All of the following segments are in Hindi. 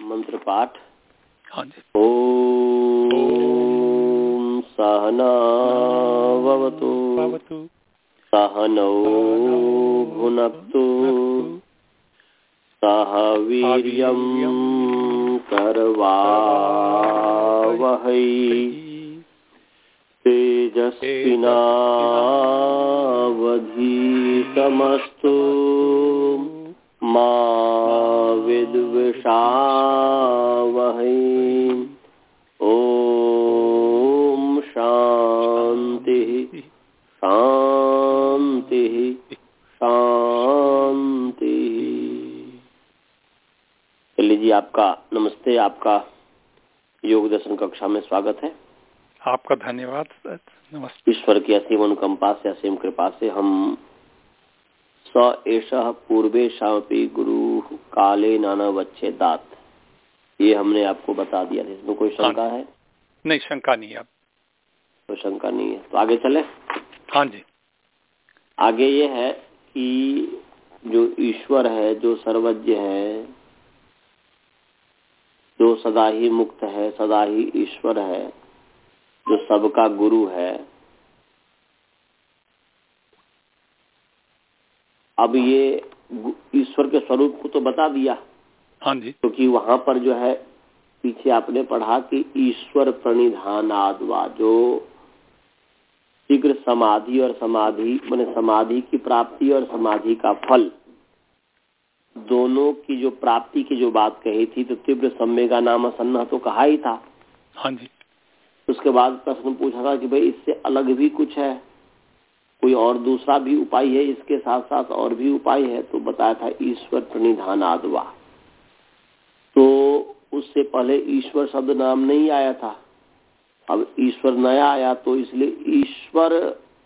मंत्र पाठ। हाँ ॐ सहनावतु भवतु। सहनौ भुनक्तु। सह वीर्यं करवावहै। तेजस्विनावधीतमस्तु। मा विद्विषावहै ॐ शान्तिः शान्तिः शांति चलिए जी आपका नमस्ते आपका योग दर्शन कक्षा में स्वागत है। आपका धन्यवाद नमस्ते। ईश्वर की असीम अनुकंपा से असीम कृपा से हम स एष पूर्वे शामपी गुरु काले नाना बच्चे दात ये हमने आपको बता दिया था इसमें कोई शंका है? नहीं शंका नहीं है अब। कोई शंका नहीं है। तो आगे चले। हाँ जी। आगे ये है कि जो ईश्वर है जो सर्वज्ञ है जो सदा ही मुक्त है सदा ही ईश्वर है जो सबका गुरु है अब ये ईश्वर के स्वरूप को तो बता दिया। हाँ जी। क्योंकि तो वहाँ पर जो है पीछे आपने पढ़ा कि ईश्वर प्रणिधान आदवा जो शीघ्र समाधि और समाधि मैंने समाधि की प्राप्ति और समाधि का फल। दोनों की जो प्राप्ति की जो बात कही थी तो तीव्र सम्य का नाम असन्ना तो कहा ही था। हाँ जी। उसके बाद प्रश्न पूछा था कि भाई इससे अलग भी कुछ है? कोई और दूसरा भी उपाय है, इसके साथ साथ और भी उपाय है तो बताया था ईश्वर प्रणिधान आदवा। तो उससे पहले ईश्वर शब्द नाम नहीं आया था। अब ईश्वर नया आया तो इसलिए ईश्वर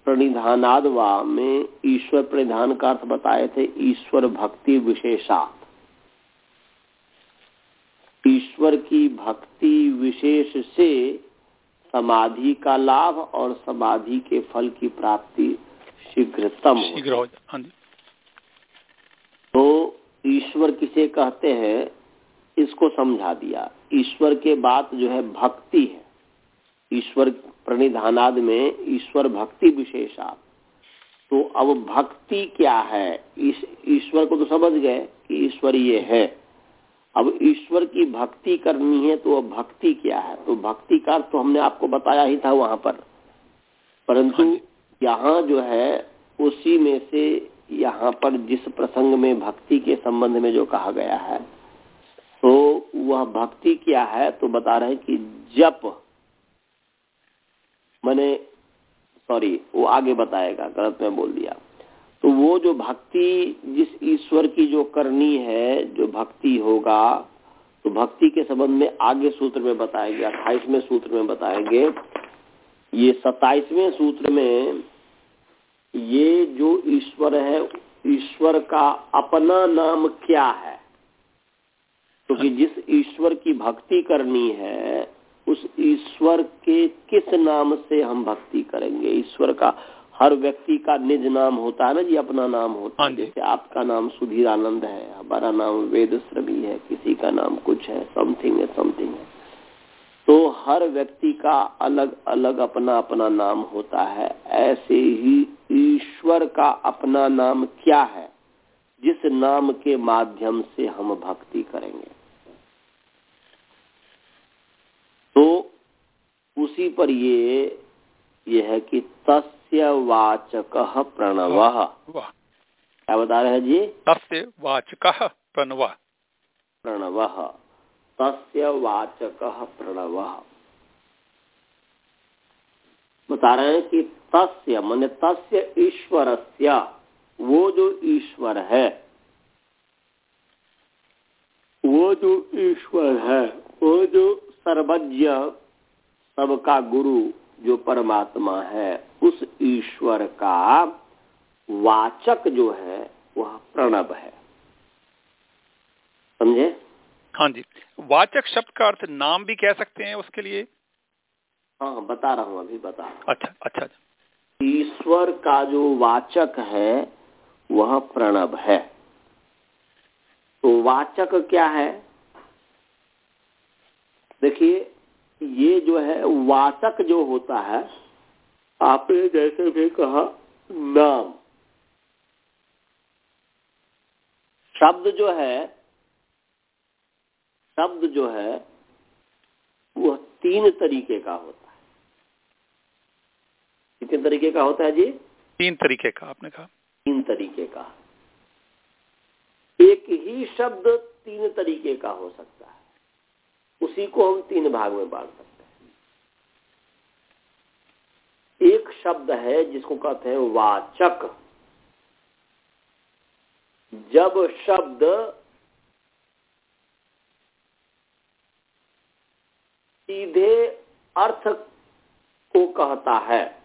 प्रणिधानादवा में ईश्वर प्रणिधान का अर्थ बताए थे, ईश्वर भक्ति विशेषात। ईश्वर की भक्ति विशेष से समाधि का लाभ और समाधि के फल की प्राप्ति शीघ्रतम शीघ्र हो जाए हाँ तो ईश्वर किसे कहते हैं? इसको समझा दिया। ईश्वर के बाद जो है भक्ति है। ईश्वर प्रणिधानाद में ईश्वर भक्ति विशेषा तो अब भक्ति क्या है? इस ईश्वर को तो समझ गए कि ईश्वर ये है। अब ईश्वर की भक्ति करनी है तो अब भक्ति क्या है? तो भक्ति का तो हमने आपको बताया ही था वहाँ पर। परंतु हाँ। यहाँ जो है, उसी में से यहाँ पर जिस प्रसंग में भक्ति के संबंध में जो कहा गया है तो वह भक्ति क्या है तो बता रहे कि जप, मैंने सॉरी वो आगे बताएगा, गलत में बोल दिया। तो वो जो भक्ति, जिस ईश्वर की जो करनी है, जो भक्ति होगा तो भक्ति के संबंध में आगे सूत्र में बताएँगे, अट्ठाईसवें सूत्र में बताएँगे। ये सत्ताईसवें सूत्र में ये जो ईश्वर है ईश्वर का अपना नाम क्या है? क्योंकि तो जिस ईश्वर की भक्ति करनी है उस ईश्वर के किस नाम से हम भक्ति करेंगे? ईश्वर का हर व्यक्ति का निज नाम होता है ना जी अपना नाम होता हाँ। है जैसे आपका नाम सुधीर आनंद है हमारा नाम वेद श्रमी है किसी का नाम कुछ है समथिंग है समथिंग है। तो हर व्यक्ति का अलग अलग अपना अपना नाम होता है। ऐसे ही ईश्वर का अपना नाम क्या है जिस नाम के माध्यम से हम भक्ति करेंगे? तो उसी पर ये ये है कि तस्य वाचक प्रणव। क्या बता रहे हैं जी? तस्य वाचक प्रणव। प्रणव। तस्य वाचक प्रणव। बता रहे हैं कि तस्य, मन तस्य ईश्वरस्य, वो जो ईश्वर है, वो जो ईश्वर है, वो जो सर्वज्ञ, सबका गुरु, जो परमात्मा है, उस ईश्वर का वाचक जो है, वह प्रणव है। समझे? हाँ जी। वाचक शब्द का अर्थ नाम भी कह सकते हैं उसके लिए। हाँ हाँ, बता रहा हूँ अभी बता रहा हूँ। अच्छा अच्छा ईश्वर का जो वाचक है वह प्रणव है। तो वाचक क्या है? देखिए ये जो है वाचक जो होता है आपने जैसे भी कहा नाम। शब्द जो है शब्द जो है वह तीन तरीके का होता है। कितने तरीके का होता है जी? तीन तरीके का आपने कहा। तीन तरीके का। एक ही शब्द तीन तरीके का हो सकता है। उसी को हम तीन भाग में बांट सकते हैं। एक शब्द है जिसको कहते हैं वाचक। जब शब्द सीधे अर्थ को कहता है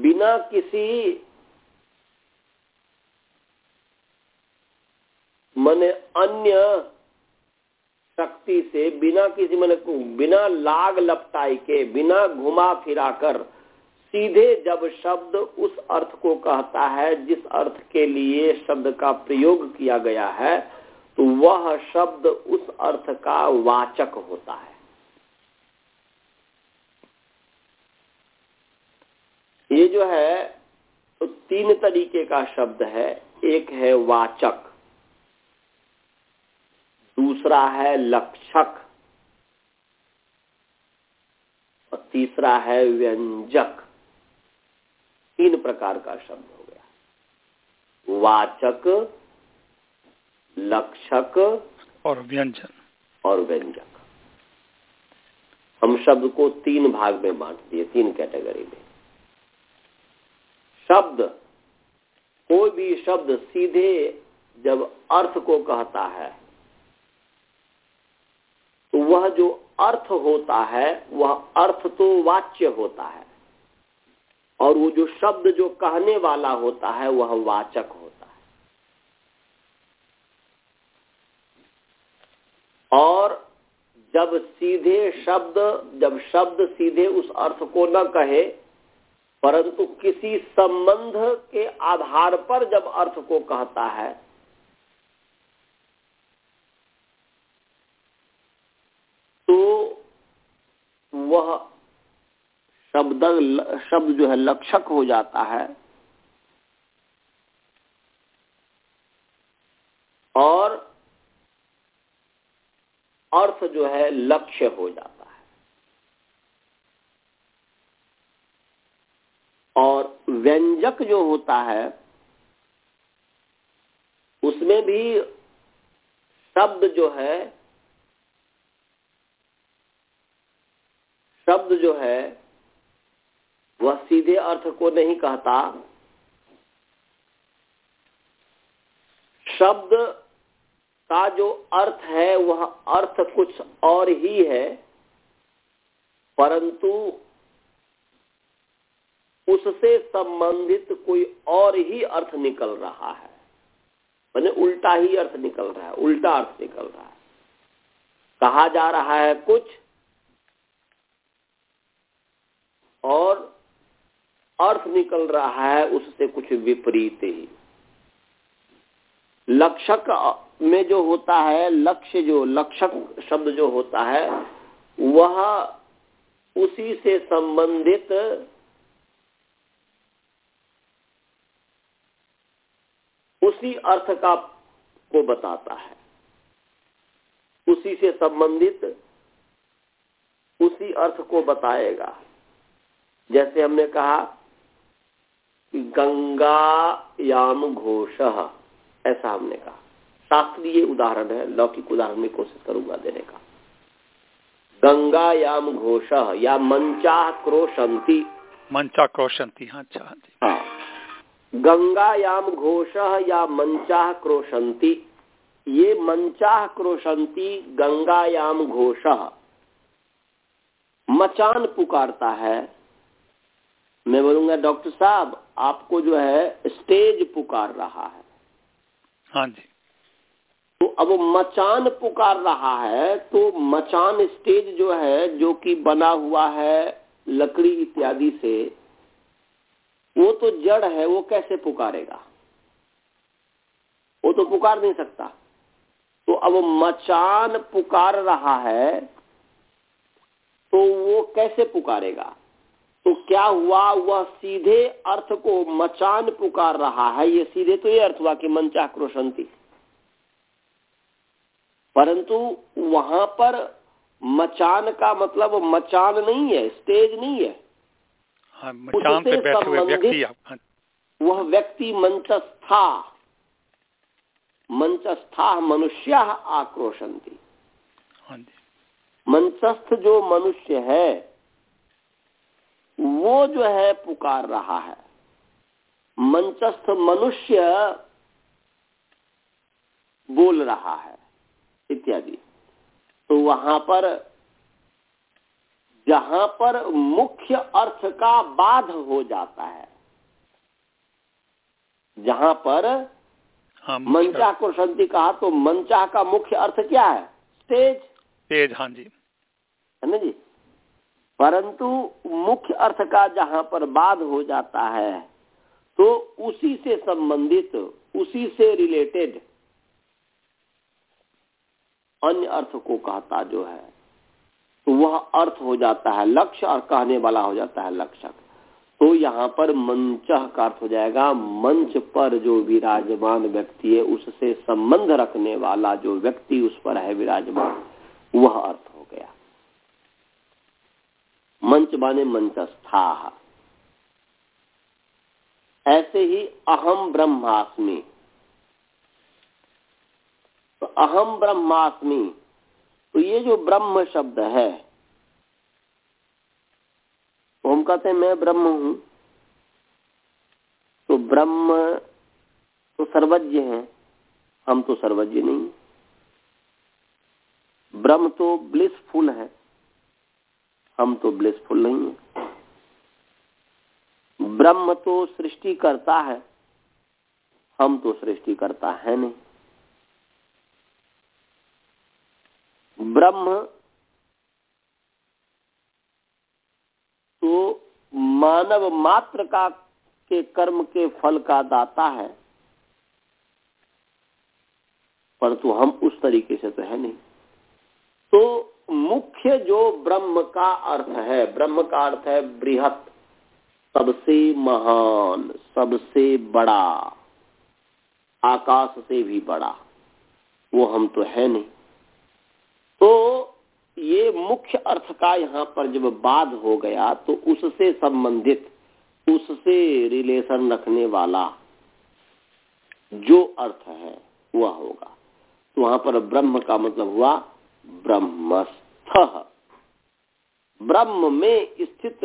बिना किसी मने अन्य शक्ति से, बिना किसी मने बिना लाग लपटाई के, बिना घुमा फिरा कर, सीधे जब शब्द उस अर्थ को कहता है, जिस अर्थ के लिए शब्द का प्रयोग किया गया है तो वह शब्द उस अर्थ का वाचक होता है। ये जो है तो तीन तरीके का शब्द है। एक है वाचक दूसरा है लक्षक और तीसरा है व्यंजक। तीन प्रकार का शब्द हो गया। वाचक लक्षक और व्यंजन। और व्यंजक। हम शब्द को तीन भाग में बांट दिए तीन कैटेगरी में। शब्द, कोई भी शब्द सीधे जब अर्थ को कहता है तो वह जो अर्थ होता है, वह अर्थ तो वाच्य होता है। और वो जो शब्द जो कहने वाला होता है, वह वाचक होता है। और जब सीधे शब्द, जब शब्द सीधे उस अर्थ को न कहे परंतु किसी संबंध के आधार पर जब अर्थ को कहता है तो वह शब्द शब्द जो है लक्षक हो जाता है और अर्थ जो है लक्ष्य हो जाता है। और व्यंजक जो होता है, उसमें भी शब्द जो है, शब्द जो है, वह सीधे अर्थ को नहीं कहता। शब्द का जो अर्थ है, वह अर्थ कुछ और ही है, परंतु उससे संबंधित कोई और ही अर्थ निकल रहा है। मैंने उल्टा ही अर्थ निकल रहा है, उल्टा अर्थ निकल रहा है। कहा जा रहा है कुछ और अर्थ निकल रहा है उससे कुछ विपरीत ही। लक्षक में जो होता है, लक्ष्य जो, लक्षक शब्द जो होता है, वह उसी से संबंधित उसी अर्थ का को बताता है। उसी से संबंधित उसी अर्थ को बताएगा। जैसे हमने कहा कि गंगा याम घोष ऐसा हमने कहा। शास्त्रीय उदाहरण है लौकिक उदाहरण में कोशिश करूँगा देने का। गंगा याम घोष या मंचा क्रोशंती मंचा क्रोशंती हाँ अच्छा हाँ हाँ। गंगायाम घोष या मंचा क्रोशंती ये मंचा क्रोशंती गंगायाम घोष। मचान पुकारता है। मैं बोलूँगा डॉक्टर साहब आपको जो है स्टेज पुकार रहा है। हाँ जी। तो अब मचान पुकार रहा है तो मचान स्टेज जो है जो कि बना हुआ है लकड़ी इत्यादि से वो तो जड़ है, वो कैसे पुकारेगा? वो तो पुकार नहीं सकता। तो अब मचान पुकार रहा है तो वो कैसे पुकारेगा? तो क्या हुआ? वह सीधे अर्थ को मचान पुकार रहा है। ये सीधे तो ये अर्थ हुआ कि मंचा क्रोशंती परंतु वहाँ पर मचान का मतलब मचान नहीं है, स्टेज नहीं है। मचान बैठे हुए व्यक्ति। वह व्यक्ति मंचस्था मंचस्था मनुष्य आक्रोशंती। हाँ मंचस्थ जो मनुष्य है वो जो है पुकार रहा है। मंचस्थ मनुष्य बोल रहा है इत्यादि। तो वहाँ पर जहाँ पर मुख्य अर्थ का बाध हो जाता है। जहाँ पर हाँ मंचा को शांति कहा तो मंचा का मुख्य अर्थ क्या है? तेज। तेज हाँ जी। है ना जी? परंतु मुख्य अर्थ का जहाँ पर बाध हो जाता है तो उसी से संबंधित उसी से रिलेटेड अन्य अर्थ को कहता जो है। तो वह अर्थ हो जाता है लक्ष्य और कहने वाला हो जाता है लक्षक तो यहाँ पर मंच का अर्थ हो जाएगा, मंच पर जो विराजमान व्यक्ति है, उससे संबंध रखने वाला जो व्यक्ति उस पर है विराजमान, वह अर्थ हो गया। मंच माने मंचस्था। ऐसे ही अहम ब्रह्मास्मि। तो अहम ब्रह्मास्मि तो ये जो ब्रह्म शब्द है तो हम कहते हैं, मैं ब्रह्म हूँ। तो ब्रह्म तो सर्वज्ञ है, हम तो सर्वज्ञ नहीं। ब्रह्म तो ब्लिसफुल है, हम तो ब्लिसफुल नहीं है। ब्रह्म तो सृष्टि करता है, हम तो सृष्टि करता है नहीं। ब्रह्म तो मानव मात्र का के कर्म के फल का दाता है। परंतु हम उस तरीके से तो है नहीं। तो मुख्य जो ब्रह्म का अर्थ है, ब्रह्म का अर्थ है बृहत, सबसे महान, सबसे बड़ा, आकाश से भी बड़ा, वो हम तो है नहीं। तो ये मुख्य अर्थ का यहाँ पर जब बाध हो गया तो उससे संबंधित, उससे रिलेशन रखने वाला जो अर्थ है, वह होगा। तो वहाँ पर ब्रह्म का मतलब हुआ ब्रह्मस्थ। ब्रह्म में स्थित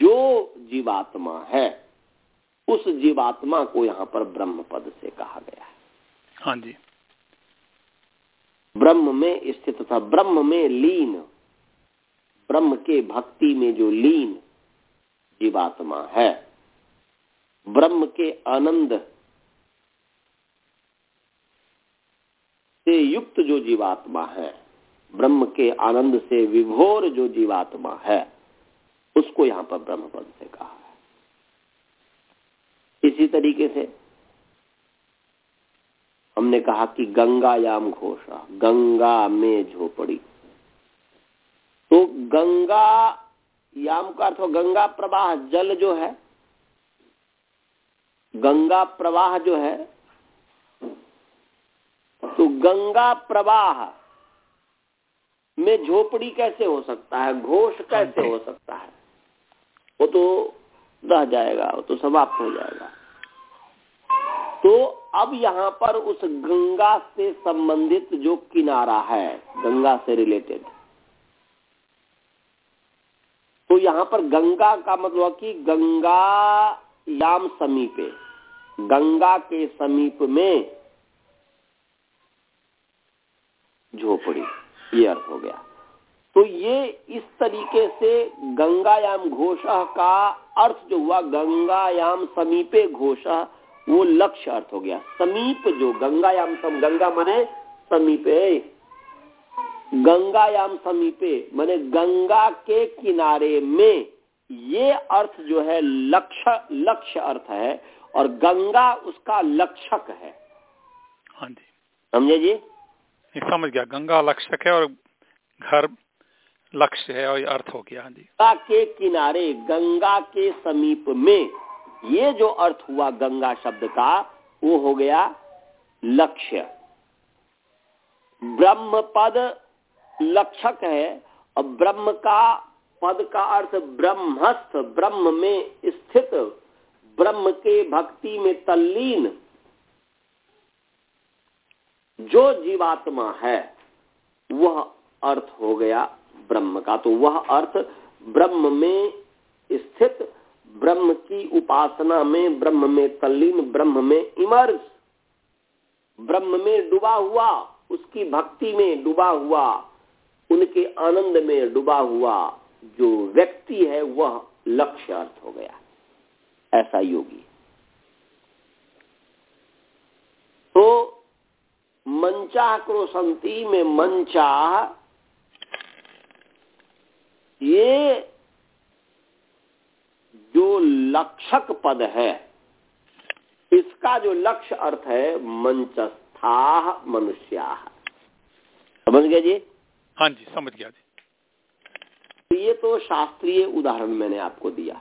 जो जीवात्मा है, उस जीवात्मा को यहाँ पर ब्रह्म पद से कहा गया है। हाँ जी। ब्रह्म में स्थित था। ब्रह्म में लीन। ब्रह्म के भक्ति में जो लीन जीवात्मा है, ब्रह्म के आनंद से युक्त जो जीवात्मा है, ब्रह्म के आनंद से विभोर जो जीवात्मा है, उसको यहाँ पर ब्रह्म पद से कहा है। इसी तरीके से हमने कहा कि गंगायाम घोषा, गंगा में झोपड़ी। तो गंगा याम का अर्थ गंगा प्रवाह, जल जो है, गंगा प्रवाह जो है तो गंगा प्रवाह में झोपड़ी कैसे हो सकता है, घोष कैसे हो सकता है? वो तो रह जाएगा, वो तो समाप्त हो जाएगा। तो अब यहाँ पर उस गंगा से संबंधित जो किनारा है, गंगा से रिलेटेड तो यहाँ पर गंगा का मतलब कि गंगा याम समीपे, गंगा के समीप में झोपड़ी, ये अर्थ हो गया। तो ये इस तरीके से गंगायाम घोष का अर्थ जो हुआ गंगायाम समीपे घोष वो लक्ष्य अर्थ हो गया। समीप जो गंगायाम सम गंगा मने समीपे। गंगायाम समीपे माने गंगा के किनारे में। ये अर्थ जो है लक्ष्य लक्ष्य अर्थ है और गंगा उसका लक्षक है। हाँ जी। समझे जी? समझ गया। गंगा लक्षक है और घर लक्ष्य है और अर्थ हो गया। हाँ जी। गंगा के किनारे गंगा के समीप में। ये जो अर्थ हुआ गंगा शब्द का, वो हो गया लक्ष्य। ब्रह्म पद लक्षक है, और ब्रह्म का, पद का अर्थ ब्रह्मस्थ, ब्रह्म में स्थित, ब्रह्म के भक्ति में तल्लीन। जो जीवात्मा है, वह अर्थ हो गया ब्रह्म का। तो वह अर्थ ब्रह्म में स्थित ब्रह्म की उपासना में, ब्रह्म में तल्लीन, ब्रह्म में इमर्स ब्रह्म में डूबा हुआ, उसकी भक्ति में डूबा हुआ, उनके आनंद में डूबा हुआ, जो व्यक्ति है वह लक्ष्य अर्थ हो गया। ऐसा योगी। तो मंचा क्रोशंती में मंचा, ये जो लक्षक पद है इसका जो लक्ष्य अर्थ है मंचस्था मनुष्या। समझ गए जी? हाँ जी समझ गया जी। तो ये तो शास्त्रीय उदाहरण मैंने आपको दिया।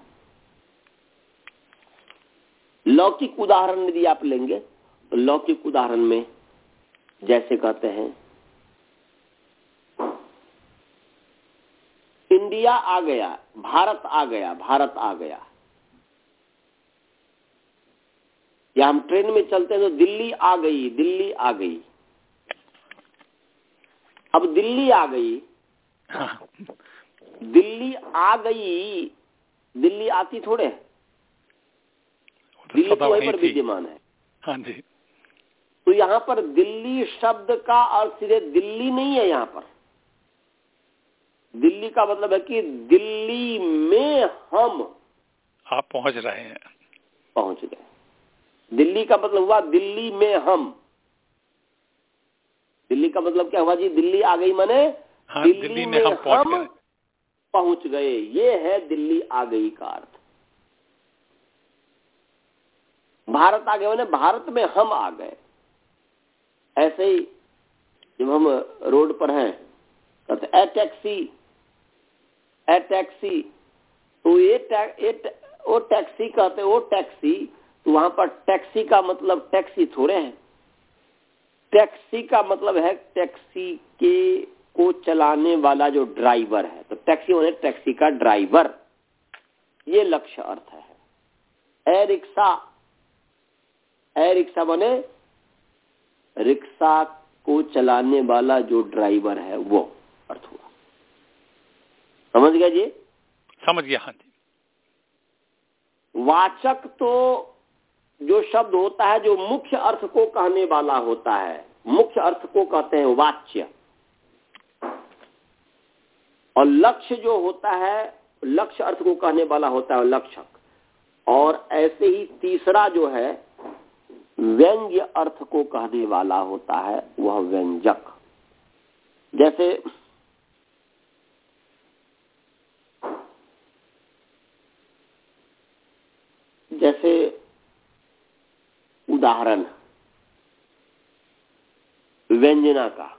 लौकिक उदाहरण यदि आप लेंगे तो लौकिक उदाहरण में जैसे कहते हैं इंडिया आ गया भारत आ गया भारत आ गया। या हम ट्रेन में चलते हैं तो दिल्ली आ गई दिल्ली आ गई। अब दिल्ली आ गई। हाँ, दिल्ली आ गई। दिल्ली आती थोड़े है। दिल्ली तो वहीं वहीं पर विद्यमान है। हाँ जी। तो यहाँ पर दिल्ली शब्द का अर्थ सीधे दिल्ली नहीं है यहाँ पर। दिल्ली का मतलब है कि दिल्ली में हम आप पहुँच रहे हैं। पहुँच गए। दिल्ली का मतलब हुआ दिल्ली में हम। दिल्ली का मतलब क्या हुआ जी? दिल्ली आ गई माने हाँ दिल्ली दिल्ली में में हम पहुँच गए। पहुँच गए। ये है दिल्ली आ गई का अर्थ। भारत आ गए माने भारत में हम आ गए। ऐसे ही जब हम रोड पर हैं कहते ए टैक्सी टैक्सी तो ये वो टैक्सी कहते वो टैक्सी तो वहाँ पर टैक्सी का मतलब टैक्सी थोड़े है। टैक्सी का मतलब है टैक्सी के, को चलाने वाला जो ड्राइवर है। तो टैक्सी होने टैक्सी का ड्राइवर। ये लक्ष्य अर्थ है। ए रिक्शा ए रिक्शा बने रिक्शा को चलाने वाला जो ड्राइवर है वो। समझ गया जी? समझ गया हाँ जी। वाचक तो जो शब्द होता है जो मुख्य अर्थ को कहने वाला होता है मुख्य अर्थ को कहते हैं वाच्य। और लक्ष्य जो होता है लक्ष्य अर्थ को कहने वाला होता है लक्षक। और ऐसे ही तीसरा जो है व्यंग्य अर्थ को कहने वाला होता है वह व्यंजक। जैसे जैसे उदाहरण व्यंजना का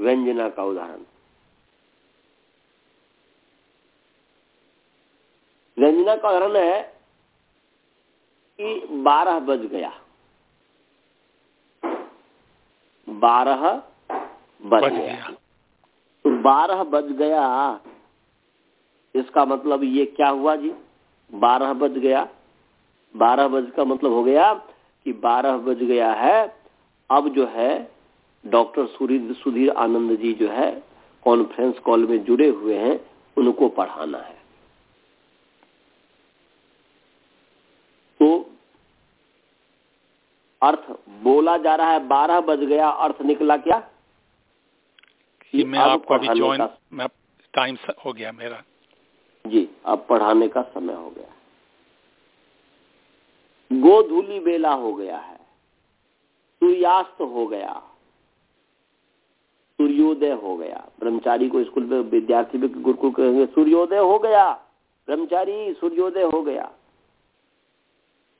व्यंजना का उदाहरण। व्यंजना का उदाहरण है कि बारह बज गया। बारह बज गया। तो बारह बज गया। इसका मतलब ये क्या हुआ जी? बारह बज गया। बारह बज का मतलब हो गया कि बारह बज गया है अब जो है डॉक्टर सुधीर सुधीर आनंद जी जो है कॉन्फ्रेंस कॉल में जुड़े हुए हैं उनको पढ़ाना है। तो अर्थ बोला जा रहा है बारह बज गया अर्थ निकला क्या? कि मैं आपको अभी ज्वाइन मैं टाइम हो गया मेरा। जी अब पढ़ाने का समय हो गया। गोधूली बेला हो गया है सूर्यास्त हो गया सूर्योदय हो गया। ब्रह्मचारी को स्कूल में विद्यार्थी भी गुरुकुल कहेंगे सूर्योदय हो गया ब्रह्मचारी सूर्योदय हो गया।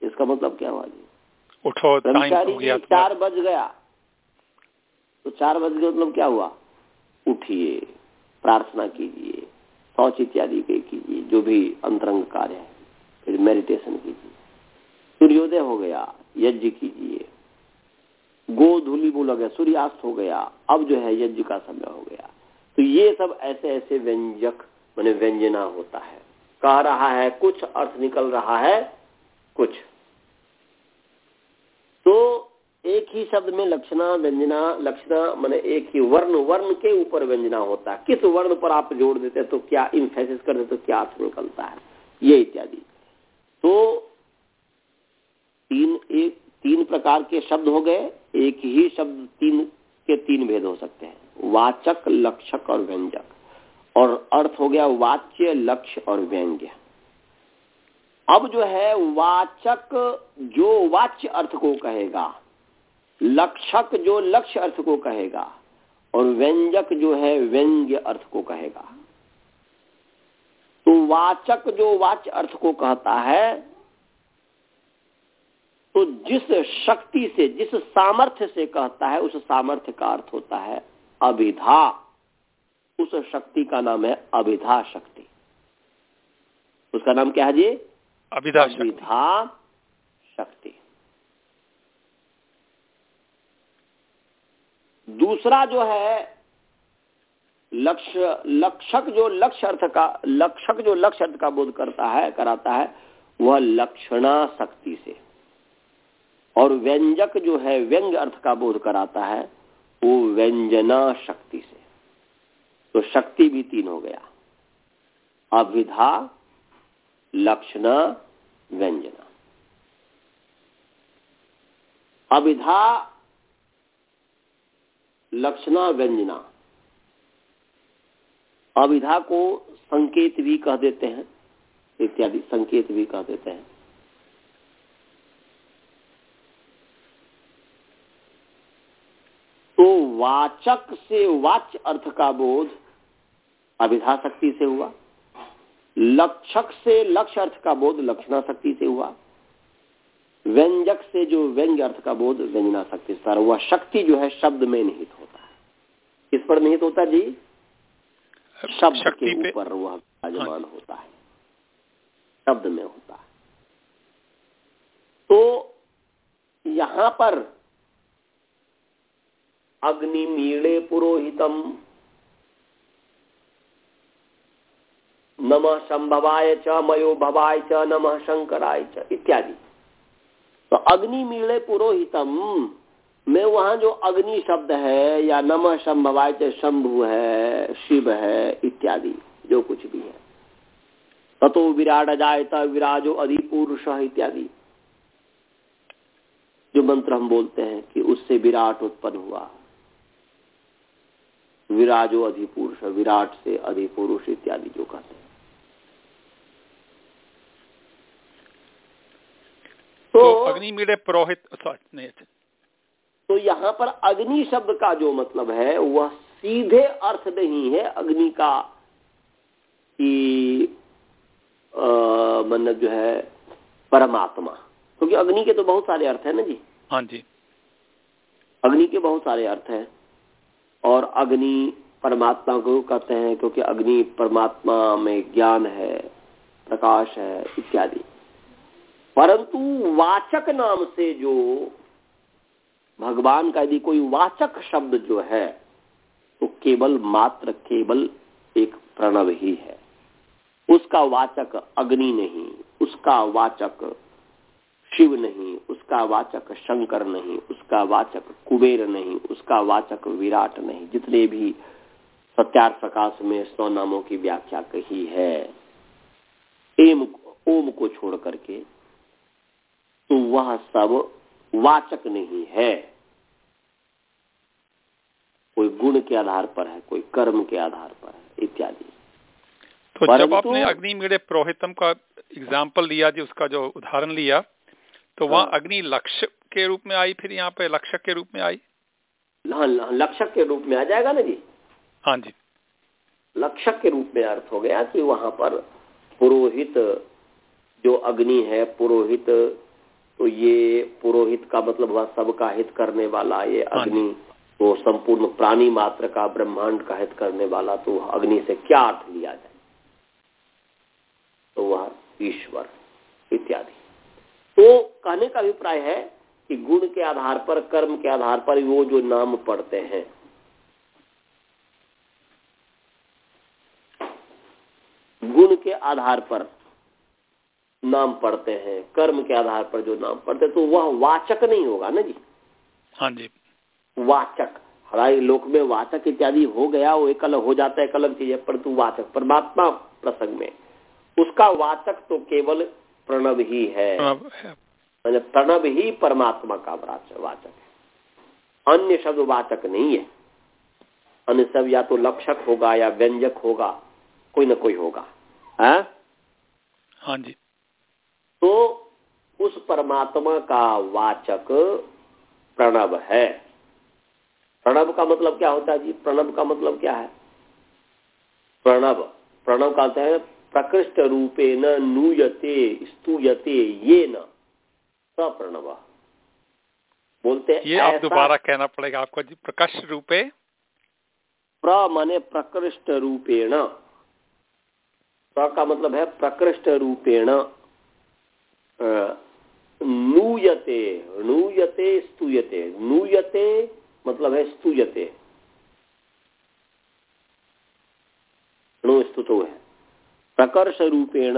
इसका मतलब क्या हुआ जी? उठो ब्रह्मचारी जी चार बज गया। तो चार बज गए मतलब क्या हुआ? उठिए प्रार्थना कीजिए शौच इत्यादि के कीजिए जो भी अंतरंग कार्य है फिर मेडिटेशन कीजिए। सूर्योदय हो गया, यज्ञ कीजिए। गो धूली बोला गया, सूर्यास्त हो गया, अब जो है यज्ञ का समय हो गया। तो ये सब ऐसे ऐसे व्यंजक, मैंने व्यंजना होता है। कह रहा है, कुछ अर्थ निकल रहा है, कुछ। तो एक ही शब्द में लक्षणा व्यंजना, लक्षणा मैंने एक ही वर्ण वर्ण के ऊपर व्यंजना होता है। किस वर्ण पर आप जोड़ देते तो क्या इन्फेसिस कर देते तो क्या अर्थ निकलता है, ये इत्यादि। तो तीन एक, तीन प्रकार के शब्द हो गए, एक ही शब्द तीन के तीन भेद हो सकते हैं। वाचक, लक्षक और व्यंजक। और अर्थ हो गया वाच्य, लक्ष्य और व्यंग्य। अब जो है वाचक जो वाच्य अर्थ को कहेगा, लक्षक जो लक्ष्य अर्थ को कहेगा, और व्यंजक जो है व्यंग्य अर्थ को कहेगा। तो वाचक जो वाच्य अर्थ को कहता है तो जिस शक्ति से जिस सामर्थ्य से कहता है उस सामर्थ्य का अर्थ होता है अभिधा। उस शक्ति का नाम है अभिधा शक्ति। उसका नाम क्या है जी? अभिधा अभिधा शक्ति। दूसरा जो है लक्ष्य लक्षक जो लक्ष्य अर्थ का लक्षक जो लक्ष्य अर्थ का बोध करता है कराता है वह लक्षणा शक्ति से। और व्यंजक जो है व्यंग अर्थ का बोध कराता है, वो व्यंजना शक्ति से। तो शक्ति भी तीन हो गया। अभिधा, लक्षणा, व्यंजना। अभिधा, लक्षणा, व्यंजना। अविधा को संकेत भी कह देते हैं, इत्यादि संकेत भी कह देते हैं। तो वाचक से वाच्य अर्थ का बोध अभिधा शक्ति से हुआ। लक्षक से लक्ष्य अर्थ का बोध लक्षणा शक्ति से हुआ। व्यंजक से जो व्यंग्य अर्थ का बोध व्यंजना शक्ति से वह शक्ति जो है शब्द में निहित होता है। किस पर निहित होता जी? शब्द के ऊपर वह विराजमान हाँ। होता है। शब्द में होता है। तो यहाँ पर अग्निमीणे पुरोहितम नम संभवाय च मयो भवाय च, नम शंकराय च, इत्यादि। तो अग्निमीणे पुरोहितम में वहाँ जो अग्नि शब्द है, या नम संभवाय च, शंभु है, शिव है, इत्यादि, जो कुछ भी है। ततो विराट जायता विराजो अधिपुरुष, इत्यादि। जो मंत्र हम बोलते हैं कि उससे विराट उत्पन्न हुआ। विराजो अधिपुरुष विराट से अधिपुरुष इत्यादि जो कहते हैं। तो, तो अग्नि मिले पुरोहित अच्छा। तो यहाँ पर अग्नि शब्द का जो मतलब है वह सीधे अर्थ नहीं है। अग्नि का कि मतलब जो है परमात्मा। क्योंकि तो अग्नि के तो बहुत सारे अर्थ है ना जी। हाँ जी। अग्नि के बहुत सारे अर्थ हैं। और अग्नि परमात्मा को कहते हैं क्योंकि अग्नि परमात्मा में ज्ञान है, प्रकाश है, इत्यादि। परंतु वाचक नाम से जो भगवान का यदि कोई वाचक शब्द जो है तो केवल मात्र केवल एक प्रणव ही है। उसका वाचक अग्नि नहीं, उसका वाचक शिव नहीं उसका वाचक शंकर नहीं उसका वाचक कुबेर नहीं उसका वाचक विराट नहीं। जितने भी सत्यार प्रकाश में सौ नामों की व्याख्या कही है एम ओम को छोड़ करके तो वह सब वाचक नहीं है। कोई गुण के आधार पर है कोई कर्म के आधार पर है इत्यादि। तो जब आपने अग्नि मेरे पुरोहितम का एग्ज़ाम्पल लिया जी उसका जो उदाहरण लिया तो वहाँ हाँ। अग्नि लक्ष्य के रूप में आई फिर यहाँ पे लक्षक के रूप में आई? हाँ लक्षक के रूप में आ जाएगा ना जी? हाँ जी। लक्षक के रूप में अर्थ हो गया कि वहाँ पर पुरोहित जो अग्नि है पुरोहित तो ये पुरोहित का मतलब हुआ सबका हित करने वाला ये हाँ अग्नि तो संपूर्ण प्राणी मात्र का ब्रह्मांड का हित करने वाला तो अग्नि से क्या अर्थ लिया जाए? तो वह ईश्वर इत्यादि। तो कहने का अभिप्राय है कि गुण के आधार पर कर्म के आधार पर वो जो नाम पढ़ते हैं। गुण के आधार पर नाम पढ़ते हैं कर्म के आधार पर जो नाम पढ़ते तो वह वाचक नहीं होगा ना जी? हाँ जी। वाचक। हमारे लोक में वाचक इत्यादि हो गया वो एक अलग हो जाता है एक अलग चीज़ है परंतु वाचक परमात्मा प्रसंग में। उसका वाचक तो केवल प्रणव ही है। मैंने प्रणव ही परमात्मा का वाचक है। अन्य शब्द वाचक नहीं है। अन्य सब या तो लक्षक होगा या व्यंजक होगा कोई ना कोई होगा। है? हाँ जी। तो उस परमात्मा का वाचक प्रणव है। प्रणव का मतलब क्या होता है जी? प्रणव का मतलब क्या है? प्रणव। प्रणव का है प्रकृष्ट रूपे न नूयते स्तूयते ये न प्रणव। बोलते ये आप दोबारा कहना पड़ेगा आपको जी प्रकाश रूपे प्र माने प्रकृष्ट रूपेण प्र का मतलब है प्रकृष्ट रूपेण नूयते नूयते स्तूयते। नूयते मतलब है स्तूयते। स्तुतो है। प्रकर्ष रूपेण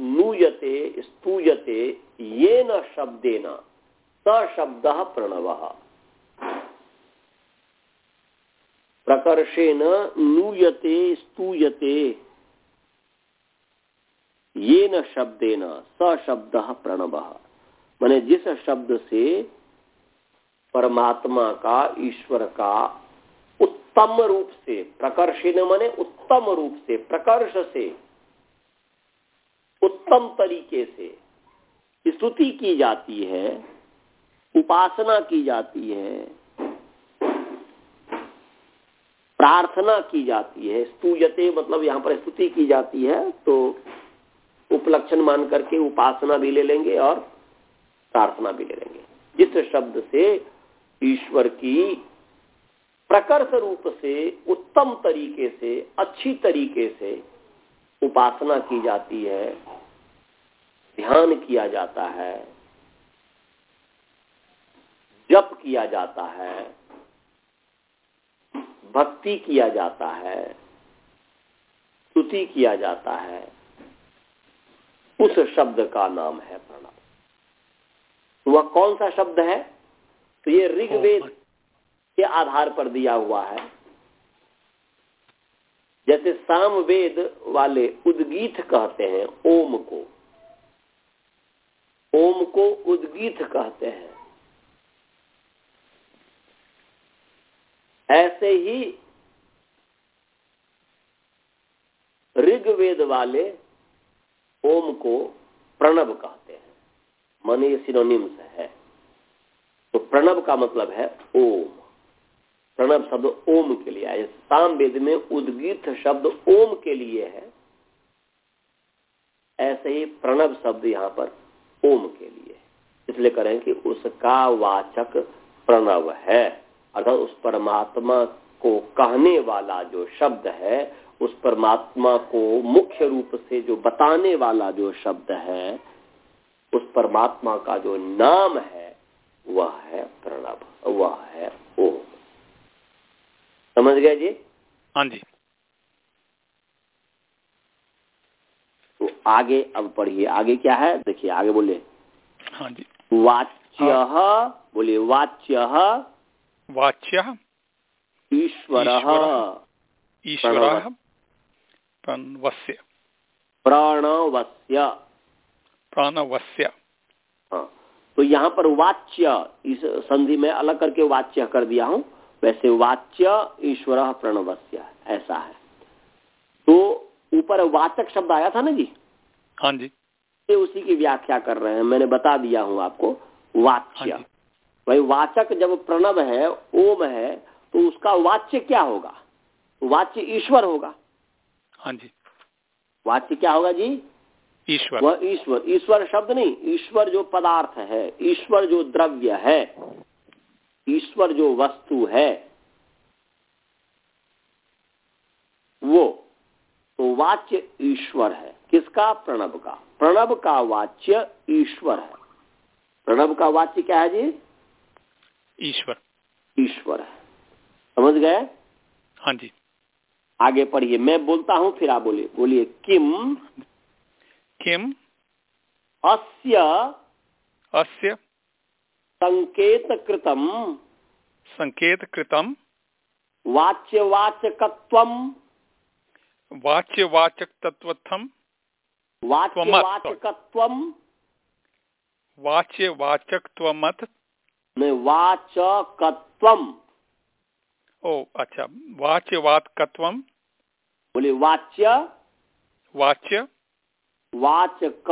नूयते, स्तूयते ये न शब्देन, स शब्द प्रणव। प्रकर्षेण नूयते, स्तूयते ये न शब्देन, स शब्द प्रणव। मैंने जिस शब्द से परमात्मा का, ईश्वर का उत्तम रूप से प्रकर्षिन मने उत्तम रूप से प्रकर्ष से उत्तम तरीके से स्तुति की जाती है, उपासना की जाती है, प्रार्थना की जाती है, स्तूयते मतलब यहाँ पर स्तुति की जाती है तो उपलक्षण मान करके उपासना भी ले लेंगे और प्रार्थना भी ले लेंगे। जिस शब्द से ईश्वर की प्रकर्ष रूप से, उत्तम तरीके से, अच्छी तरीके से उपासना की जाती है, ध्यान किया जाता है, जप किया जाता है, भक्ति किया जाता है, स्तुति किया जाता है, उस शब्द का नाम है प्रणाम वह कौन सा शब्द है? तो ये ऋग्वेद के आधार पर दिया हुआ है। जैसे सामवेद वाले उद्गीत कहते हैं ओम को। ओम को उद्गीत कहते हैं। ऐसे ही ऋग्वेद वाले ओम को प्रणव कहते हैं। मन ये सिनोनिम्स है। तो प्रणव का मतलब है ओम। प्रणव शब्द ओम के लिए आए। साम वेद में उद्गीत शब्द ओम के लिए है। ऐसे ही प्रणव शब्द यहाँ पर ओम के लिए इसलिए करें कि उसका वाचक प्रणव है। अर्थात उस परमात्मा को कहने वाला जो शब्द है, उस परमात्मा को मुख्य रूप से जो बताने वाला जो शब्द है, उस परमात्मा का जो नाम है, वह है प्रणव, वह है ओम। समझ गए जी? हाँ जी। तो आगे अब पढ़िए। आगे क्या है? देखिए आगे बोले हाँ जी। वाच्य हाँ। बोलिए वाच्य वाच्य। ईश्वर। ईश्वर। प्रणवस्य। प्रणवस्य। प्रणवस्य। हाँ। तो यहाँ पर वाच्य इस संधि में अलग करके वाच्य कर दिया हूँ। वैसे वाच्य ईश्वर प्रणवस्य ऐसा है। तो ऊपर वाचक शब्द आया था ना जी? हाँ जी। ये उसी की व्याख्या कर रहे हैं मैंने बता दिया हूँ आपको वाच्य। हाँ भाई वाचक जब प्रणव है ओम है तो उसका वाच्य क्या होगा? वाच्य ईश्वर होगा। हाँ जी। वाच्य क्या होगा जी? ईश्वर। वह ईश्वर। ईश्वर शब्द नहीं ईश्वर जो पदार्थ है ईश्वर जो द्रव्य है ईश्वर जो वस्तु है वो तो वाच्य ईश्वर है। किसका? प्रणव का। प्रणव का वाच्य ईश्वर है। प्रणव का वाच्य क्या है जी? ईश्वर। ईश्वर है। समझ गए? हाँ जी। आगे पढ़िए। मैं बोलता हूँ फिर आप बोलिए। बोलिए किम? किम? अस्य अस्य संकेत कृतम संकेत कृतम वाच्यवाचकत्वम। वाच्यवाचक तत्वत्थम वाच्यवाचकत्वम। वाच्यवाचकत्वमत। में वाचकत्वम ओ अच्छा। वाच्यवाचकत्वम बोले वाच्य। वाच्य। वाचक।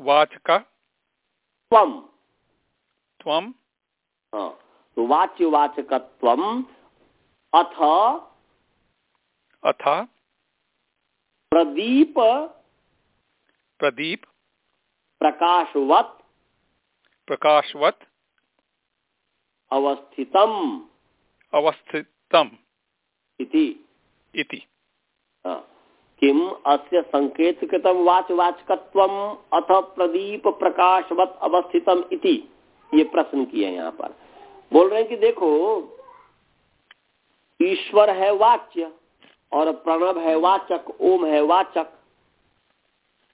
वाचक। त्वम। त्वम वाच्यवाचकत्वम अथ अथा? प्रदीप प्रदीप? प्रकाशवत प्रकाशवत? अवस्थितम अवस्थितम। इति। इति। किम अस्य संकेत कृतम वाचवाचकत्वम अथ प्रदीप प्रकाशवत अवस्थितम इति? ये प्रश्न किए यहाँ पर। बोल रहे हैं कि देखो, ईश्वर है वाच्य और प्रणव है वाचक, ओम है वाचक।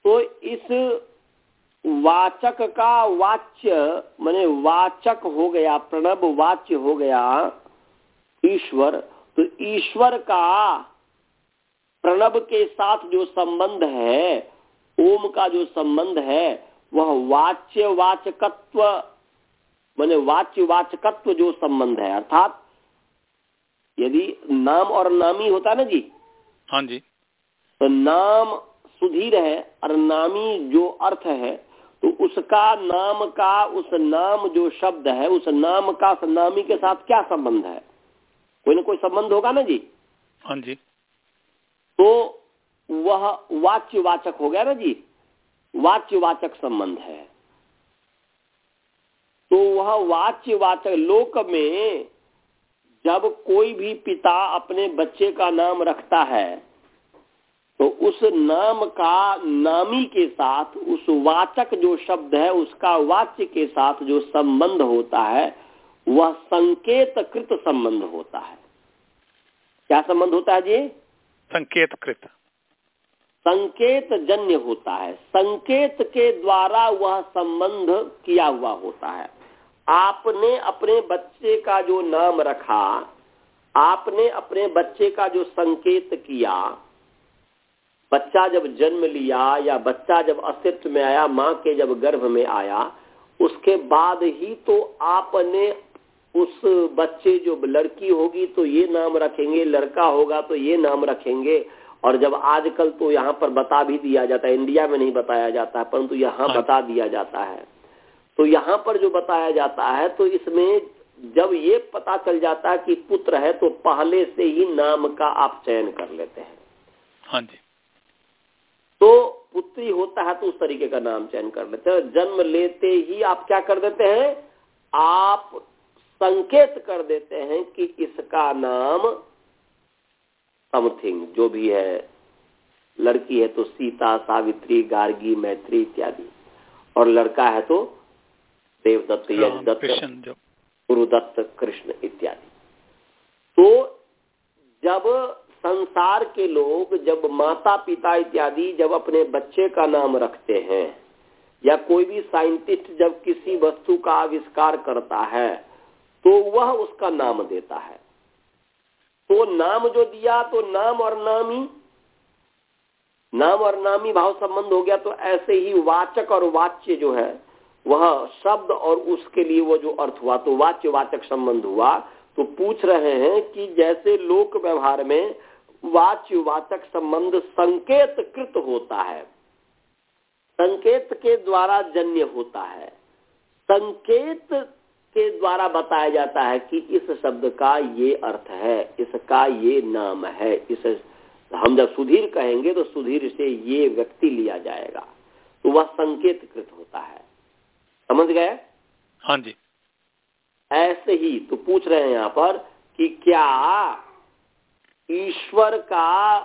तो इस वाचक का वाच्य, माने वाचक हो गया, प्रणव वाच्य हो गया ईश्वर तो ईश्वर का प्रणव के साथ जो संबंध है, ओम का जो संबंध है, वह वाच्य वाचकत्व माने वाच्य वाचकत्व जो संबंध है अर्थात यदि नाम और नामी होता ना जी? हाँ जी। तो नाम सुधीर है और नामी जो अर्थ है तो उसका नाम का उस नाम जो शब्द है उस नाम का उस नामी के साथ क्या संबंध है? कोई ना कोई संबंध होगा ना जी? हाँ जी। तो वह वाच्यवाचक हो गया ना जी? वाच्यवाचक संबंध है। तो वह वाच्यवाचक लोक में जब कोई भी पिता अपने बच्चे का नाम रखता है तो उस नाम का नामी के साथ उस वाचक जो शब्द है उसका वाच्य के साथ जो संबंध होता है वह संकेत कृत संबंध होता है। क्या संबंध होता है जी? संकेत कृत संकेत जन्य होता है। संकेत के द्वारा वह संबंध किया हुआ होता है। आपने अपने बच्चे का जो नाम रखा आपने अपने बच्चे का जो संकेत किया बच्चा जब जन्म लिया या बच्चा जब अस्तित्व में आया माँ के जब गर्भ में आया उसके बाद ही तो आपने उस बच्चे जो लड़की होगी तो ये नाम रखेंगे लड़का होगा तो ये नाम रखेंगे और जब आजकल तो यहाँ पर बता भी दिया जाता है इंडिया में नहीं बताया जाता है परंतु यहाँ हाँ। बता दिया जाता है तो यहाँ पर जो बताया जाता है तो इसमें जब ये पता चल जाता है कि पुत्र है तो पहले से ही नाम का आप चयन कर लेते हैं। हाँ जी। तो पुत्री होता है तो उस तरीके का नाम चयन कर लेते हैं। जन्म लेते ही आप क्या कर देते हैं? आप संकेत कर देते हैं कि इसका नाम समथिंग जो भी है लड़की है तो सीता सावित्री गार्गी मैत्री इत्यादि। और लड़का है तो देवदत्त यजदत्त गुरुदत्त कृष्ण इत्यादि। तो जब संसार के लोग जब माता पिता इत्यादि जब अपने बच्चे का नाम रखते हैं या कोई भी साइंटिस्ट जब किसी वस्तु का आविष्कार करता है तो वह उसका नाम देता है। तो नाम जो दिया तो नाम और नामी नाम और नामी भाव संबंध हो गया तो ऐसे ही वाचक और वाच्य जो है वह शब्द और उसके लिए वो जो अर्थ हुआ तो वाच्य वाचक संबंध हुआ तो पूछ रहे हैं कि जैसे लोक व्यवहार में वाच्य वाचक संबंध संकेत कृत होता है, संकेत के द्वारा जन्य होता है। संकेत के द्वारा बताया जाता है कि इस शब्द का ये अर्थ है, इसका ये नाम है, इस हम जब सुधीर कहेंगे तो सुधीर से ये व्यक्ति लिया जाएगा। तो वह संकेत कृत होता है। समझ गए? हाँ जी। ऐसे ही तो पूछ रहे हैं यहाँ पर कि क्या ईश्वर का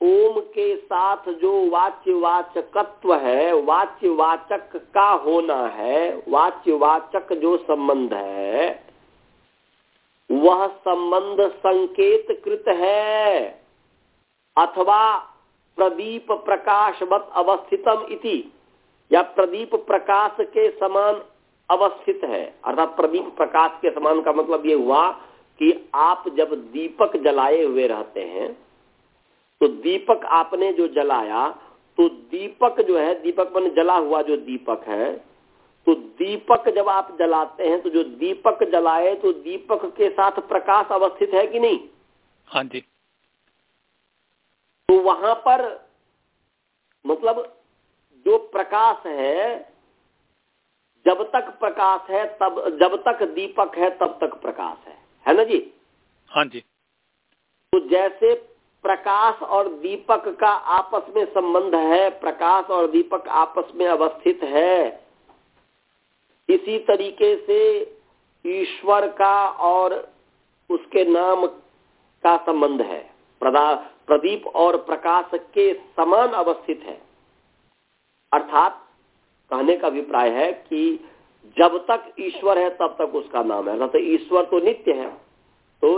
ओम के साथ जो वाच्यवाचकत्व है वाच्यवाचक का होना है वाच्यवाचक जो संबंध है वह संबंध संकेत कृत है अथवा प्रदीप प्रकाशवत अवस्थितम इति। या प्रदीप प्रकाश के समान अवस्थित है। अर्थात प्रदीप प्रकाश के समान का मतलब ये हुआ कि आप जब दीपक जलाए हुए रहते हैं तो दीपक आपने जो जलाया तो दीपक जो है दीपक मन जला हुआ जो दीपक है तो दीपक जब आप जलाते हैं तो जो दीपक जलाए तो दीपक के साथ प्रकाश अवस्थित है कि नहीं? हाँ जी। तो वहाँ पर मतलब जो प्रकाश है जब तक प्रकाश है तब जब तक दीपक है तब तक प्रकाश है। है ना जी? हाँ जी। तो जैसे प्रकाश और दीपक का आपस में संबंध है प्रकाश और दीपक आपस में अवस्थित है इसी तरीके से ईश्वर का और उसके नाम का संबंध है। प्रदीप और प्रकाश के समान अवस्थित है। अर्थात कहने का अभिप्राय है कि जब तक ईश्वर है, तब तक उसका नाम है। तो ईश्वर तो नित्य है तो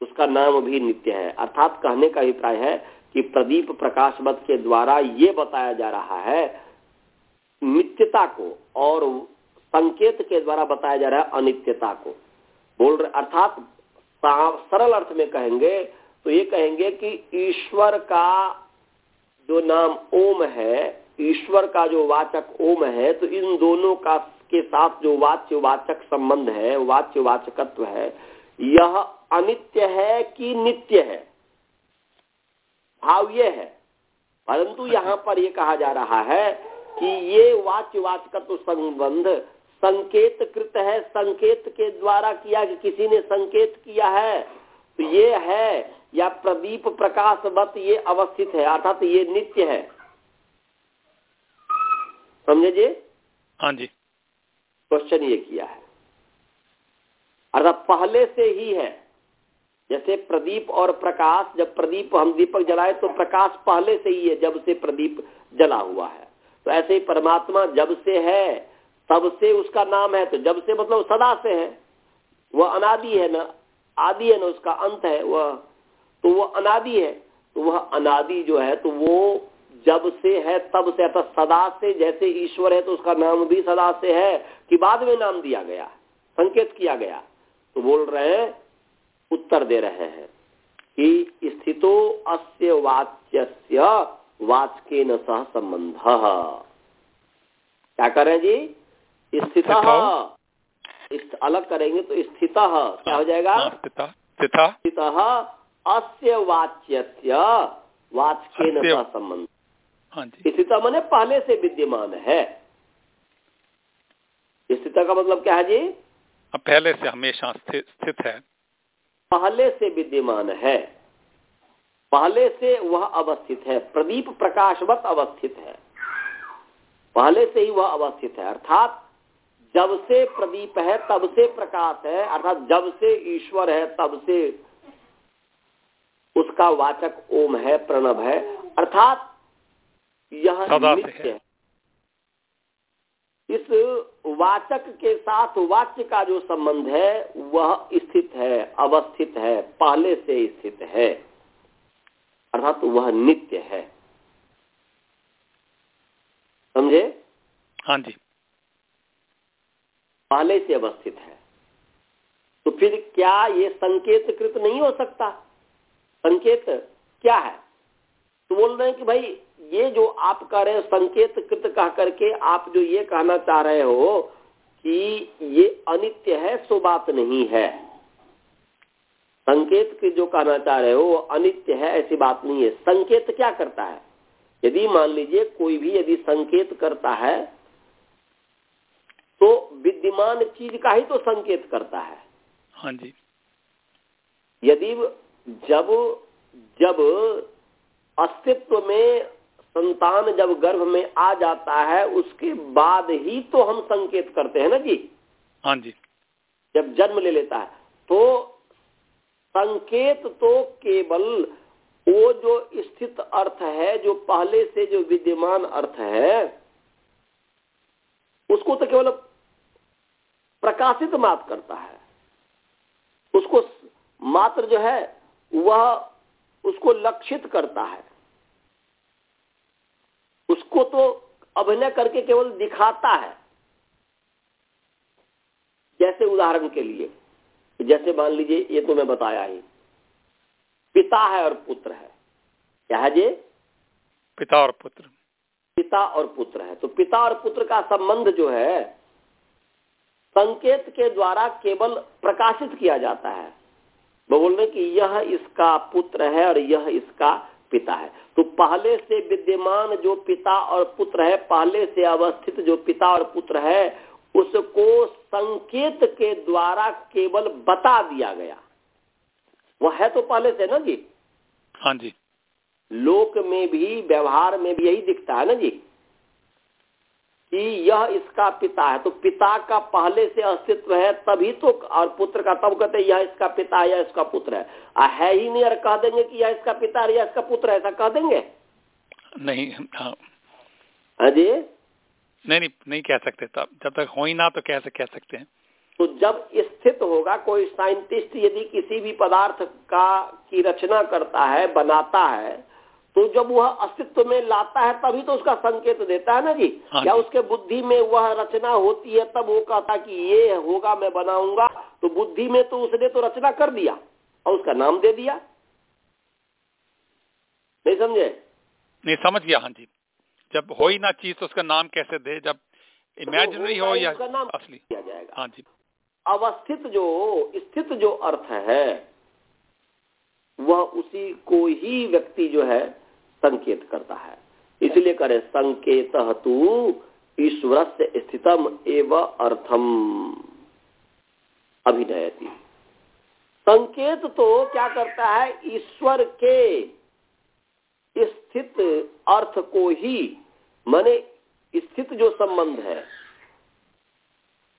उसका नाम भी नित्य है। अर्थात कहने का अभिप्राय है कि प्रदीप प्रकाशवत के द्वारा ये बताया जा रहा है, नित्यता को और संकेत के द्वारा बताया जा रहा है अनित्यता को। बोल रहे, अर्थात सरल अर्थ में कहेंगे तो ये कहेंगे कि ईश्वर का जो नाम ओम है ईश्वर का जो वाचक ओम है तो इन दोनों का के साथ जो वाच्य वाचक संबंध है वाच्य वाचकत्व है, यह अनित्य है कि नित्य है? भाव ये है। परंतु यहाँ पर ये कहा जा रहा है कि ये वाच्य वाचकत्व संबंध संकेत कृत है, संकेत के द्वारा किया कि किसी ने संकेत किया है तो ये है या प्रदीप प्रकाशवत ये अवस्थित है, अर्थात ये नित्य है। समझे जी? हाँ जी। क्वेश्चन ये किया है। अर्थात पहले से ही है। जैसे प्रदीप और प्रकाश जब प्रदीप हम दीपक जलाए तो प्रकाश पहले से ही है जब से प्रदीप जला हुआ है। तो ऐसे ही परमात्मा जब से है तब से उसका नाम है। तो जब से मतलब सदा से है। वह अनादि है ना? आदि है ना? उसका अंत है वह। तो वह अनादि है। तो वह अनादि जो है तो वो जब से है तब से अर्थात सदा से जैसे ईश्वर है तो उसका नाम भी सदा से है कि बाद में नाम दिया गया संकेत किया गया। तो बोल रहे हैं उत्तर दे रहे हैं कि स्थितो अस्य वाच्य वाचके न सह संबंध। क्या करें जी? स्थित। अलग करेंगे तो स्थित क्या हो जाएगा? स्थित। अस्य वाच्य वाचके न सह संबंध। हाँ स्थित मैंने पहले से विद्यमान है। स्थित का मतलब क्या है जी? पहले से हमेशा स्थित है। पहले से विद्यमान है। पहले से वह अवस्थित है। प्रदीप प्रकाशवत अवस्थित है। पहले से ही वह अवस्थित है। अर्थात जब से प्रदीप है तब से प्रकाश है। अर्थात जब से ईश्वर है तब से उसका वाचक ओम है प्रणव है। अर्थात यह नित्य है। इस वाचक के साथ वाच्य का जो संबंध है वह स्थित है अवस्थित है पहले से स्थित है। अर्थात वह नित्य है। समझे? हाँ जी। पहले से अवस्थित है। तो फिर क्या ये संकेत कृत नहीं हो सकता? संकेत क्या है? तो बोल रहे हैं कि भाई ये जो आप कह रहे हो संकेत कृत कह करके आप जो ये कहना चाह रहे हो कि ये अनित्य है सो बात नहीं है। संकेत के जो कहना चाह रहे हो वो अनित्य है ऐसी बात नहीं है। संकेत क्या करता है? यदि मान लीजिए कोई भी यदि संकेत करता है तो विद्यमान चीज़ का ही तो संकेत करता है। हाँ जी। यदि जब जब अस्तित्व में संतान जब गर्भ में आ जाता है उसके बाद ही तो हम संकेत करते हैं ना जी। हाँ जी। जब जन्म ले लेता है तो संकेत तो केवल वो जो स्थित अर्थ है जो पहले से जो विद्यमान अर्थ है उसको तो केवल प्रकाशित मात्र करता है। उसको मात्र जो है वह उसको लक्षित करता है। उसको तो अभिनय करके केवल दिखाता है। जैसे उदाहरण के लिए जैसे मान लीजिए ये तो मैं बताया ही। पिता है और पुत्र है। क्या है जी? पिता और पुत्र। पिता और पुत्र है। तो पिता और पुत्र का संबंध जो है संकेत के द्वारा केवल प्रकाशित किया जाता है। वो बोल रहे कि यह इसका पुत्र है और यह इसका पिता है। तो पहले से विद्यमान जो पिता और पुत्र है पहले से अवस्थित जो पिता और पुत्र है उसको संकेत के द्वारा केवल बता दिया गया। वह है तो पहले से ना जी? हाँ जी। लोक में भी व्यवहार में भी यही दिखता है ना जी? कि यह इसका पिता है। तो पिता का पहले से अस्तित्व है तभी तो और पुत्र का तब कहते यह इसका पिता है या इसका पुत्र है। आ है ही नहीं और कह देंगे कि यह इसका पिता है यह इसका पुत्र है ऐसा कह देंगे? नहीं हाँ। हाँ जी? नहीं नहीं नहीं कह सकते तब जब तक हो ही ना तो कैसे कह सकते हैं? तो जब स्थित होगा कोई साइंटिस्ट यदि किसी भी पदार्थ का की रचना करता है बनाता है तो जब वह अस्तित्व में लाता है तभी तो उसका संकेत देता है ना जी। हाँ या उसके बुद्धि में वह रचना होती है तब वो कहता कि ये होगा मैं बनाऊँगा। तो बुद्धि में तो उसने तो रचना कर दिया और उसका नाम दे दिया। नहीं समझे? नहीं समझ गया हाँ जी। जब हो ही ना चीज़ तो उसका नाम कैसे दे? जब इमेजिनरी हो या उसका नाम असली। दिया जाएगा। हाँ जी। अवस्थित जो स्थित जो अर्थ है वह उसी को ही व्यक्ति जो है संकेत करता है। इसलिए करे, संकेत तू ईश्वर से स्थितम एवं अर्थम। अभिनयति संकेत तो क्या करता है? ईश्वर के स्थित अर्थ को ही, माने स्थित जो संबंध है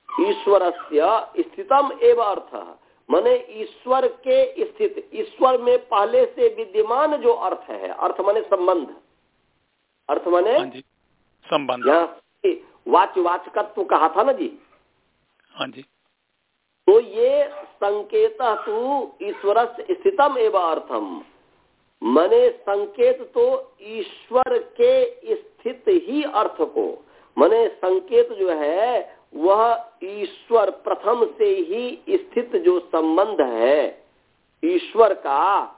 ईश्वर से स्थितम एवं अर्थ। माने ईश्वर के स्थित ईश्वर में पहले से विद्यमान जो अर्थ है अर्थ माने संबंध। अर्थ माने हाँ संबंध। यहाँ से वाचकत्व कहा था ना जी? हाँ जी। तो ये संकेत तू ईश्वर से स्थितम एवं अर्थम। मने संकेत तो ईश्वर के स्थित ही अर्थ को। मने संकेत जो है वह ईश्वर प्रथम से ही स्थित जो संबंध है ईश्वर का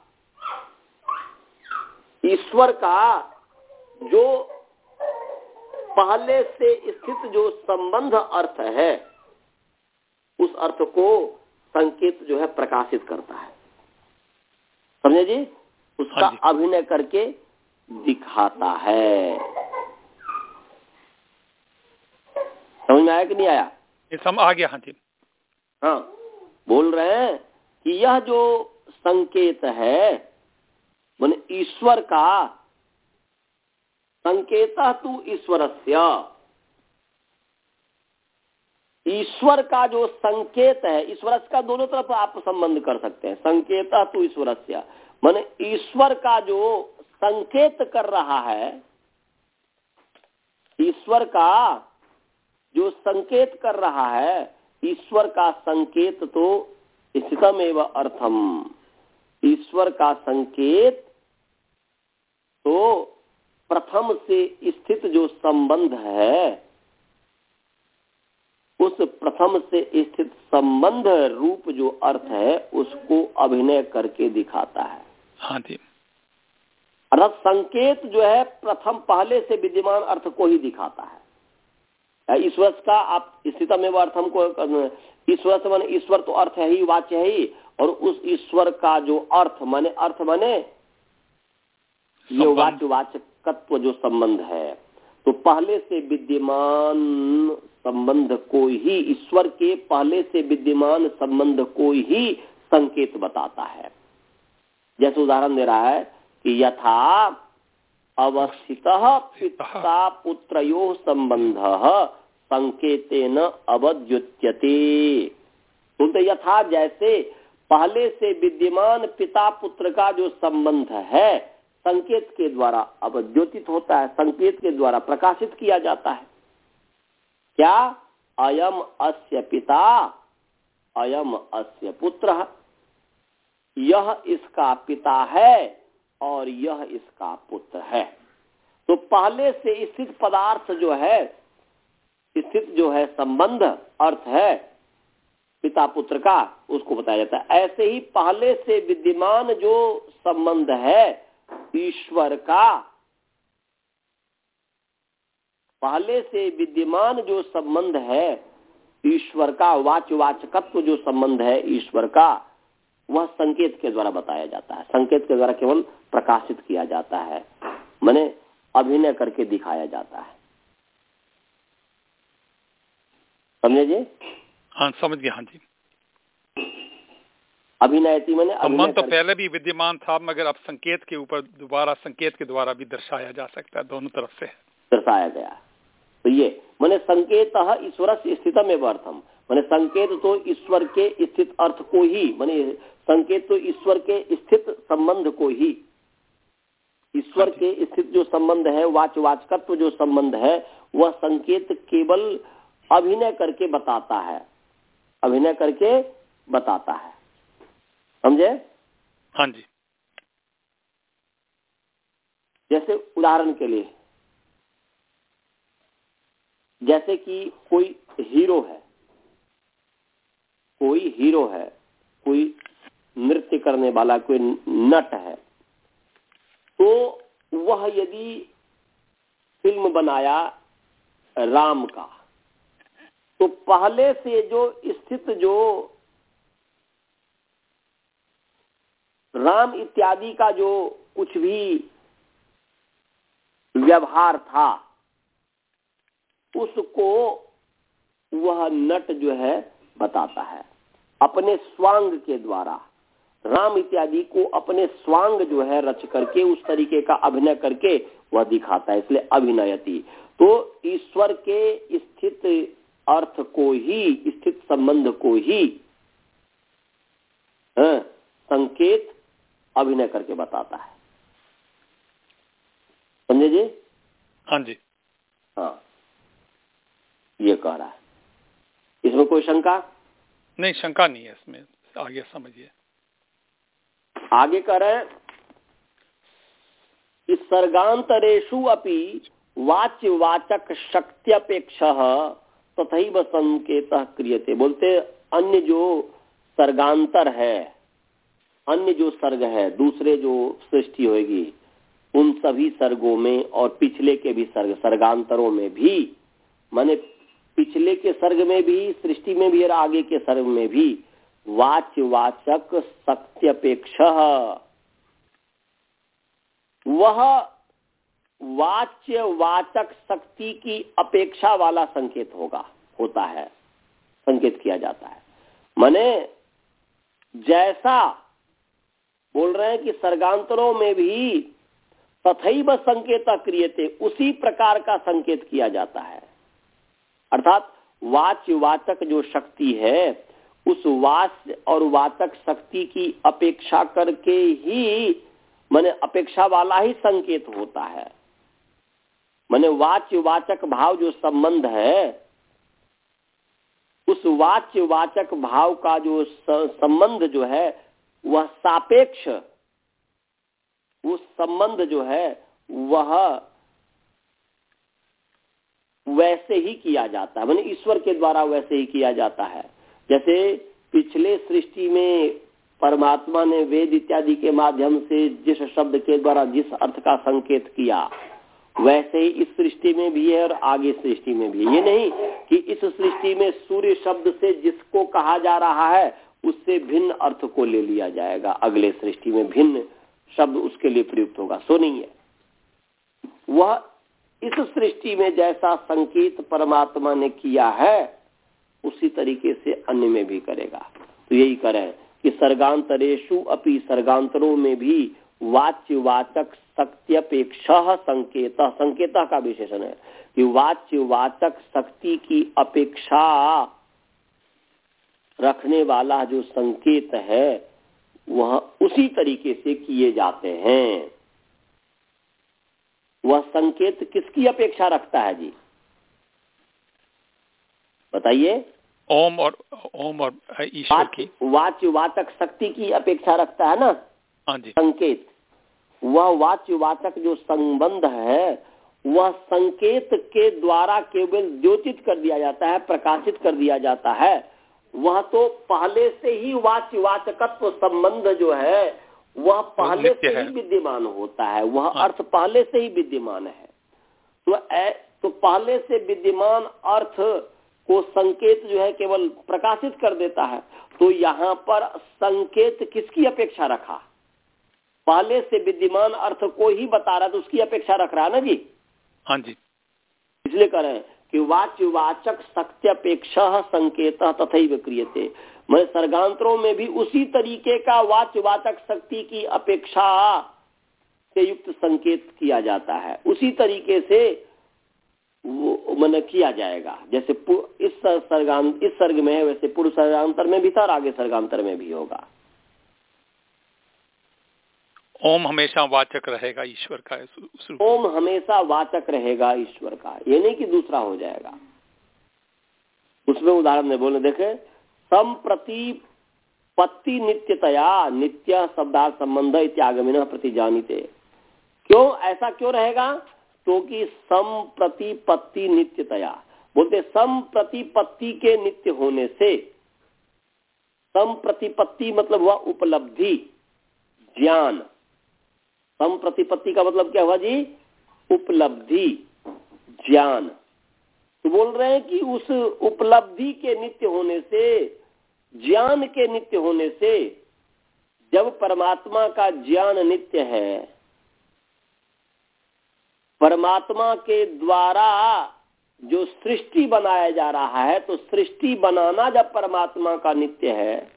ईश्वर का जो पहले से स्थित जो संबंध अर्थ है उस अर्थ को संकेत जो है प्रकाशित करता है। समझे जी? उसका हाँ अभिनय करके दिखाता है। समझ में आया कि नहीं आया? ये सम आ गया हाँ जी। हाँ बोल रहे हैं कि यह जो संकेत है माने ईश्वर का संकेत तू ईश्वर ईश्वर का जो संकेत है ईश्वर का दोनों तरफ़ आप संबंध कर सकते हैं। संकेत तू ईश्वर माने ईश्वर का जो संकेत कर रहा है ईश्वर का जो संकेत कर रहा है ईश्वर का संकेत तो स्थितम एवं अर्थम। ईश्वर का संकेत तो प्रथम से स्थित जो संबंध है उस प्रथम से स्थित संबंध रूप जो अर्थ है उसको अभिनय करके दिखाता है। हाँ जी। अर्थात संकेत जो है प्रथम पहले से विद्यमान अर्थ को ही दिखाता है। ईश्वर का आप स्थितम एवं अर्थम को ईश्वर से माने ईश्वर तो अर्थ है ही वाच्य है ही और उस ईश्वर का जो अर्थ माने अर्थ माने ये। वाच्य वाचकत्व जो संबंध है तो पहले से विद्यमान संबंध को ही ईश्वर के पहले से विद्यमान संबंध को ही संकेत बताता है जैसे उदाहरण दे रहा है कि यथा अवस्थित पिता पुत्रो संबंध संकेतेन अवद्युत्यते तो बोलते यथा जैसे पहले से विद्यमान पिता पुत्र का जो संबंध है संकेत के द्वारा अब द्योतित होता है संकेत के द्वारा प्रकाशित किया जाता है। क्या? अयम अस्य पिता अयम अस्य पुत्र। यह इसका पिता है और यह इसका पुत्र है। तो पहले से स्थित पदार्थ जो है, स्थित जो है संबंध, अर्थ है, पिता पुत्र का, उसको बताया जाता है। ऐसे ही पहले से विद्यमान जो संबंध है, ईश्वर का, पहले से विद्यमान जो संबंध है, ईश्वर का, वाचवाचकत्व जो संबंध है ईश्वर का, वह संकेत के द्वारा बताया जाता है। संकेत के द्वारा केवल प्रकाशित किया जाता है। मैंने अभिनय करके दिखाया जाता है। समझे जी? हाँ समझ गया हाँ जी। अभिनय थी मैंने संबंध तो पहले भी विद्यमान था मगर अब संकेत के ऊपर दोबारा संकेत के द्वारा भी दर्शाया जा सकता है दोनों तरफ़ से। दर्शाया गया। तो ये मैंने संकेत ईश्वर से स्थित में अर्थम मैंने संकेत तो ईश्वर के स्थित अर्थ को ही मैंने संकेत तो ईश्वर के स्थित संबंध को ही। ईश्वर हाँ के स्थित जो संबंध है वाचवाचकत्व जो संबंध है वह संकेत केवल अभिनय करके बताता है। अभिनय करके बताता है। समझे? हाँ जी। जैसे उदाहरण के लिए जैसे कि कोई हीरो है कोई हीरो है कोई नृत्य करने वाला कोई नट है तो वह यदि फ़िल्म बनाया राम का तो पहले से जो स्थित जो राम इत्यादि का जो कुछ भी व्यवहार था, उसको वह नट जो है बताता है, अपने स्वांग के द्वारा। राम इत्यादि को अपने स्वांग जो है रच करके उस तरीके का अभिनय करके वह दिखाता है इसलिए अभिनयति। तो ईश्वर के स्थित अर्थ को ही स्थित संबंध को ही हाँ, संकेत अभिनय करके बताता है। समझे जी? हाँ जी। हाँ। ये कह रहा है। इसमें कोई शंका? नहीं शंका नहीं है इसमें। आगे समझिए। आगे कह रहे इस सर्गांतरेशु अपि वाच्य वाचक शक्त्यपेक्ष तथा संकेत क्रियते। बोलते अन्य जो सर्गांतर है, अन्य जो सर्ग है, दूसरे जो सृष्टि होगी उन सभी सर्गों में और पिछले के भी सर्ग, सर्गांतरों में भी, माने पिछले के सर्ग में भी, सृष्टि में भी और आगे के सर्ग में भी वाच्यवाचक सत्यपेक्ष। वह वाच्यवाचक शक्ति की अपेक्षा वाला संकेत होगा, होता है, संकेत किया जाता है। माने जैसा बोल रहे हैं कि सर्गांतरों में भी तथैव संकेत क्रियते, उसी प्रकार का संकेत किया जाता है। अर्थात वाच्य वाचक जो शक्ति है उस वाच और वाचक शक्ति की अपेक्षा करके ही मैंने अपेक्षा वाला ही संकेत होता है। मैंने वाच्य वाचक भाव जो संबंध है, उस वाच्य वाचक भाव का जो संबंध जो है, वह सापेक्ष उस संबंध जो है, वह वैसे ही किया जाता है। मैंने ईश्वर के द्वारा वैसे ही किया जाता है। जैसे पिछले सृष्टि में परमात्मा ने वेद इत्यादि के माध्यम से जिस शब्द के द्वारा जिस अर्थ का संकेत किया, वैसे ही इस सृष्टि में भी है और आगे सृष्टि में भी ये नहीं कि इस सृष्टि में सूर्य शब्द से जिसको कहा जा रहा है, उससे भिन्न अर्थ को ले लिया जाएगा। अगले सृष्टि में भिन्न शब्द उसके लिए प्रयुक्त होगा। सो नहीं है। वह इस सृष्टि में जैसा संकेत परमात्मा ने किया है उसी तरीके से अन्य में भी करेगा। तो यही करें कि सर्गांतरेशु अपनी सर्गांतरों में भी वाच्य वाचक शक्त्यपेक्ष संकेत संकेत का विशेषण है कि वाच्य वाचक शक्ति की अपेक्षा रखने वाला जो संकेत है, वह उसी तरीके से किए जाते हैं। वह संकेत किसकी अपेक्षा रखता है जी? बताइए। ओम और ओम और ईश्वर की। वाच्य वाचक शक्ति की अपेक्षा रखता है ना? हाँ जी। संकेत। वह वाच्य वाचक जो संबंध है वह संकेत के द्वारा केवल द्योतित कर दिया जाता है प्रकाशित कर दिया जाता है। वह तो पहले से ही वाच्य वाचकत्व संबंध जो है वह पहले से ही विद्यमान होता है। वह हाँ। अर्थ पहले से ही विद्यमान है। तो ए, तो पहले से विद्यमान अर्थ को संकेत जो है केवल प्रकाशित कर देता है। तो यहाँ पर संकेत किसकी अपेक्षा रखा? पहले से विद्यमान अर्थ को ही बता रहा तो उसकी अपेक्षा रख रहा है ना जी? हाँ जी। इसलिए कह रहे हैं कि वाच्यवाचक सत्यापेक्षा संकेत तथा क्रियते। मैं सर्गांतरों में भी उसी तरीके का वाच्यवाचक शक्ति की अपेक्षा से युक्त संकेत किया जाता है। उसी तरीके से मैंने किया जाएगा। जैसे इस सर्गांत इस सर्ग में है वैसे पूर्व सर्गांतर में भी था और आगे सर्गांतर में भी होगा। ओम हमेशा वाचक रहेगा ईश्वर का ओम हमेशा वाचक रहेगा ईश्वर का ये नहीं कि दूसरा हो जाएगा। उसमें उदाहरण में बोले देखे संप्रति पत्ति नित्यतया नित्य शब्दार्थ संबंध इत्यागमिन प्रति जानिते। क्यों? ऐसा क्यों रहेगा? क्योंकि संप्रतिपत्ति नित्यतया। बोलते संप्रतिपत्ति के नित्य होने से संप्रतिपत्ति मतलब हुआ उपलब्धि, ज्ञान। सम प्रतिपत्ति का मतलब क्या हुआ जी? उपलब्धि, ज्ञान। तो बोल रहे हैं कि उस उपलब्धि के नित्य होने से, ज्ञान के नित्य होने से, जब परमात्मा का ज्ञान नित्य है परमात्मा के द्वारा जो सृष्टि बनाया जा रहा है तो सृष्टि बनाना जब परमात्मा का नित्य है,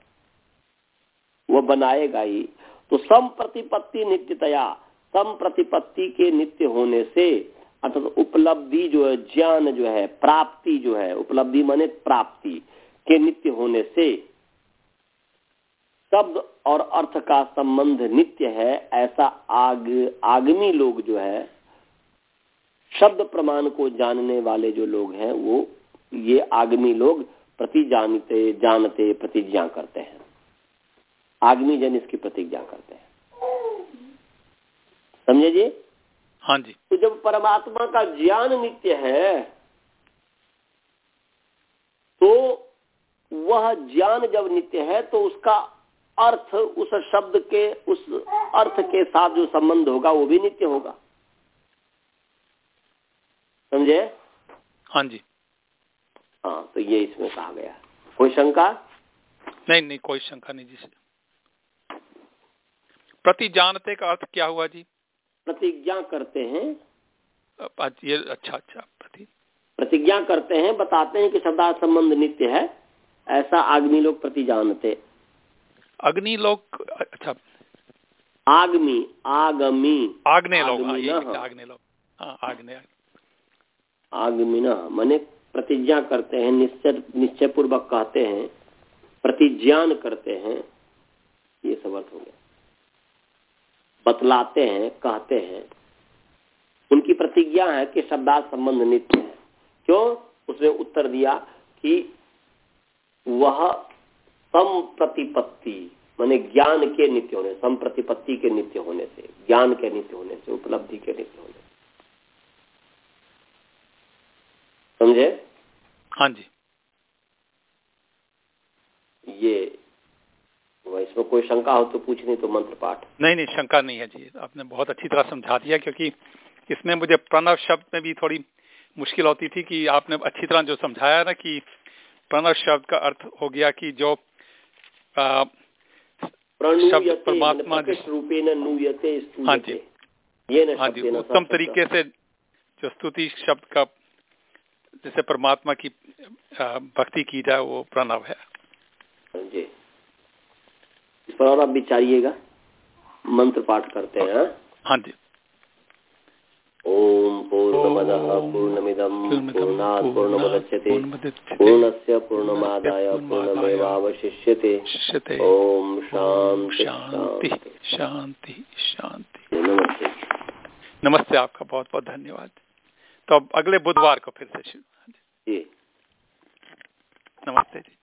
वो बनाएगा ही। तो सम प्रतिपत्ति नित्यतया सम प्रतिपत्ति के नित्य होने से, अर्थात तो उपलब्धि जो है, ज्ञान जो है, प्राप्ति जो है, उपलब्धि माने प्राप्ति के नित्य होने से, शब्द और अर्थ का संबंध नित्य है, ऐसा आग, आगमी लोग जो है शब्द प्रमाण को जानने वाले जो लोग हैं वो ये आगमी लोग प्रति जानते जानते प्रतिज्ञा करते हैं। आगमी जन इसकी प्रतिज्ञा करते हैं। समझे जी? हाँ जी। तो जब परमात्मा का ज्ञान नित्य है तो वह ज्ञान जब नित्य है तो उसका अर्थ उस शब्द के उस अर्थ के साथ जो संबंध होगा वो भी नित्य होगा। समझे? हाँ जी। हाँ तो ये इसमें कहा गया। कोई शंका? नहीं नहीं कोई शंका नहीं जी। प्रति जानते का अर्थ क्या हुआ जी? प्रतिज्ञा करते हैं। ये अच्छा अच्छा प्रति। प्रतिज्ञा करते हैं बताते हैं कि सदा संबंध नित्य है। ऐसा आगमी लोग प्रति जानते। अग्नि लोग अच्छा। आगमी आगमी। आग्ने लोग हाँ, आग्ने लोग हाँ आग्ने आगमी ना मैंने प्रतिज्ञा करते हैं, निश्चय निश्चय पूर्वक कहते हैं, प्रतिज्ञान करते हैं, ये सब अर्थ हो गया। बतलाते हैं, कहते हैं। उनकी प्रतिज्ञा है कि शब्दार्थ संबंध नित्य है। क्यों? उसने उत्तर दिया कि वह सम प्रतिपत्ति माने ज्ञान के नित्य होने सम प्रतिपत्ति के नित्य होने से, ज्ञान के नित्य होने से, उपलब्धि के नित्य होने से। समझे? हाँ जी। ये इसमें कोई शंका हो तो पूछनी तो मंत्र पाठ। नहीं नहीं शंका नहीं है जी। आपने बहुत अच्छी तरह समझा दिया क्योंकि इसमें मुझे प्रणव शब्द में भी थोड़ी मुश्किल होती थी कि आपने अच्छी तरह जो समझाया ना कि प्रणव शब्द का अर्थ हो गया कि जो शब्द परमात्मा हाँ जी। ये हाँ जी उत्तम तरीके से जो स्तुति शब्द का जैसे परमात्मा की भक्ति की जाए वो प्रणव है। जी। इस पर और आप विचारिएगा मंत्र पाठ करते हैं। हाँ जी। ओम पूर्ण पूर्णमदः पूर्णमिदं पूर्णात् पूर्णमुदच्यते पूर्णस्य पूर्णमादाय पूर्णमेवावशिष्यते। ॐ शान्ति शांति शांति नमस्ते। नमस्ते आपका बहुत बहुत धन्यवाद। तो अगले बुधवार को फिर से शुरू नमस्ते जी।